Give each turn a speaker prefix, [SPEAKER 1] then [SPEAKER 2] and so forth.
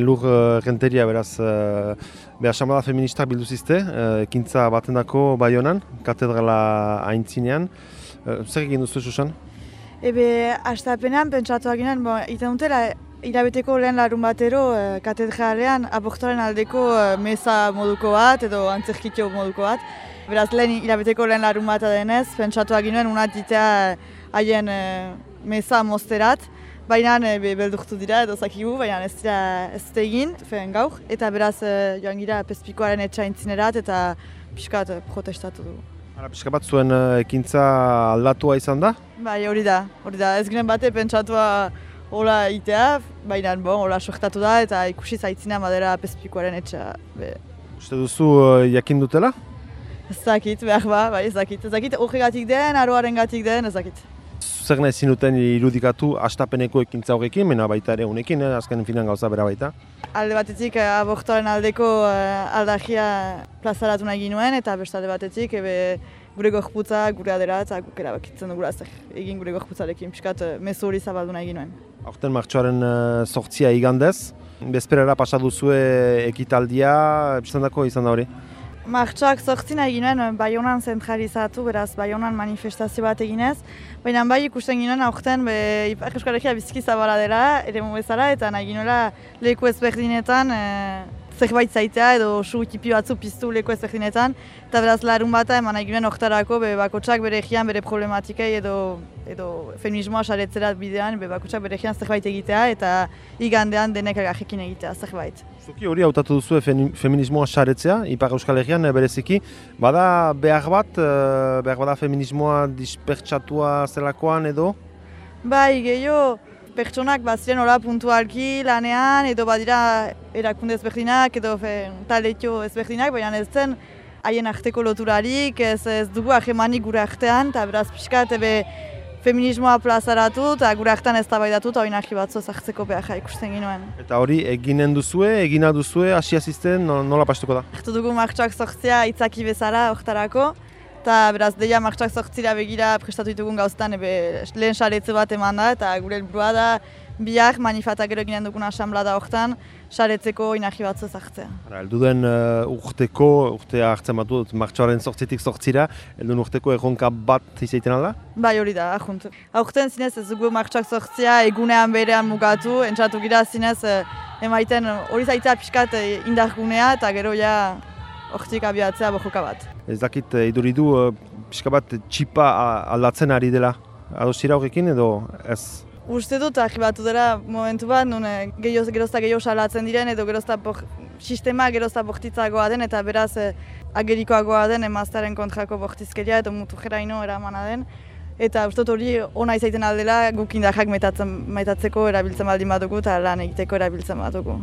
[SPEAKER 1] Lur uh, renteria beraz, uh, beha samada feministak bildu zizte, uh, ekintza baten dako Baionan, katedrala haintzinean. Uh, zer egin duzu, Susan?
[SPEAKER 2] Ebe, astapenean pentsatu ginen, bon, iten dutela, hilabeteko lehen larun batero katedralean abortoaren aldeko meza moduko bat edo antzerkitio moduko bat. Beraz, lehen hilabeteko lehen larun bat denez, pentsatu ginen unat ditea haien meza mozterat. Baina e, beldurtu dira edo zakigu, baina ez dira ez dira egin, fen gaur. Eta beraz e, joan gira pezpikoaren etxaintzinerat eta pixkat e, protestatu dugu.
[SPEAKER 1] Hala, pixka bat zuen ekintza aldatua izan da?
[SPEAKER 2] Bai, hori da, hori da. Ez ginen bate pentsatua hola itea, baina bon, hola sortatu da eta ikusi zaitzina madera pezpikoaren etxa. Be.
[SPEAKER 1] Uste duzu jakin dutela?
[SPEAKER 2] Ez dakit, behar ba, bai ez dakit. Ez dakit horregatik den, aroaren gatik den, ez dakit
[SPEAKER 1] zer nahi zinuten irudikatu astapeneko ekintza horrekin, mena baita ere unekin, eh, azken finan gauza bera baita.
[SPEAKER 2] Alde batetik eh, abortoaren aldeko eh, aldagia plazaratu nahi ginuen, eta beste alde batetik ebe, gure gorputza, gure adera, eta guk erabakitzen dugu zer egin gure gorputzarekin, piskat uh, mezu hori zabaldu nahi ginuen.
[SPEAKER 1] Horten martxoaren sortzia igandez, bezperera pasatu zue ekitaldia, biztan dako izan da hori?
[SPEAKER 2] Martxoak sortzin egin nuen Baionan zentralizatu, beraz Baionan manifestazio bat eginez. Baina bai ikusten ginen aurten be, Ipar Euskal Herria biziki zabala dela, ere bezala, eta nahi ginoela leku ezberdinetan e, zerbait zaitea edo su tipi batzu piztu leku ezberdinetan. Eta beraz larun bata eman nahi ginen oktarako be, bakotsak bere egian bere problematikei edo, edo feminismoa saretzerat bidean be, bakotsak bere egian zerbait egitea eta igandean denek agajekin egitea zerbait.
[SPEAKER 1] Zuki hori hautatu duzu feminismoa saretzea, Ipar Euskal Herrian eh, bereziki, bada behar bat, eh, behar bada feminismoa dispertsatua zelakoan edo?
[SPEAKER 2] Bai, gehiago, pertsonak baziren hola puntualki lanean, edo badira erakunde ezberdinak, edo taletio ezberdinak, baina ez zen haien arteko loturarik, ez, ez dugu ahemanik gure artean, eta beraz pixkat, ebe, feminismoa plazaratu eta gure hartan ez tabaidatu eta hori nahi batzu zartzeko behar ikusten ginoen.
[SPEAKER 1] Eta hori eginen duzue, egina duzue, asia zizten, nola pastuko da?
[SPEAKER 2] Ertu dugu martxoak sortzia itzaki bezala oktarako. Eta beraz, deia martxoak sortzira begira prestatu ditugun gauztan ebe, lehen saretze bat eman da eta gure helburua da biak manifata gero ginen dugun asamblea da horretan, saretzeko inahi batzu zartzea.
[SPEAKER 1] Eldu den uh, urteko, urtea hartzen bat dut, martxoaren sortzetik sortzira, eldu urteko erronka bat izaiten alda?
[SPEAKER 2] Bai hori da, ahunt. Aurten zinez ez dugu martxoak sortzea egunean berean mugatu, entzatu gira zinez uh, emaiten hori zaitzea pixkat uh, indargunea eta gero ja hortik abiatzea bojoka bat.
[SPEAKER 1] Ez dakit, iduridu uh, pixka bat txipa aldatzen ari dela, adosira horrekin edo ez?
[SPEAKER 2] Uste dut, ahibatu dela momentu bat, nun gehiago, gerozta gehiago salatzen diren, edo gerozta sistema gerozta bortitzagoa den, eta beraz eh, agerikoagoa den emaztaren kontrako bortizkeria, edo mutu jera ino eramana den. Eta uste hori ona izaiten aldela guk indahak metatzeko erabiltzen baldin badugu, eta lan egiteko erabiltzen badugu.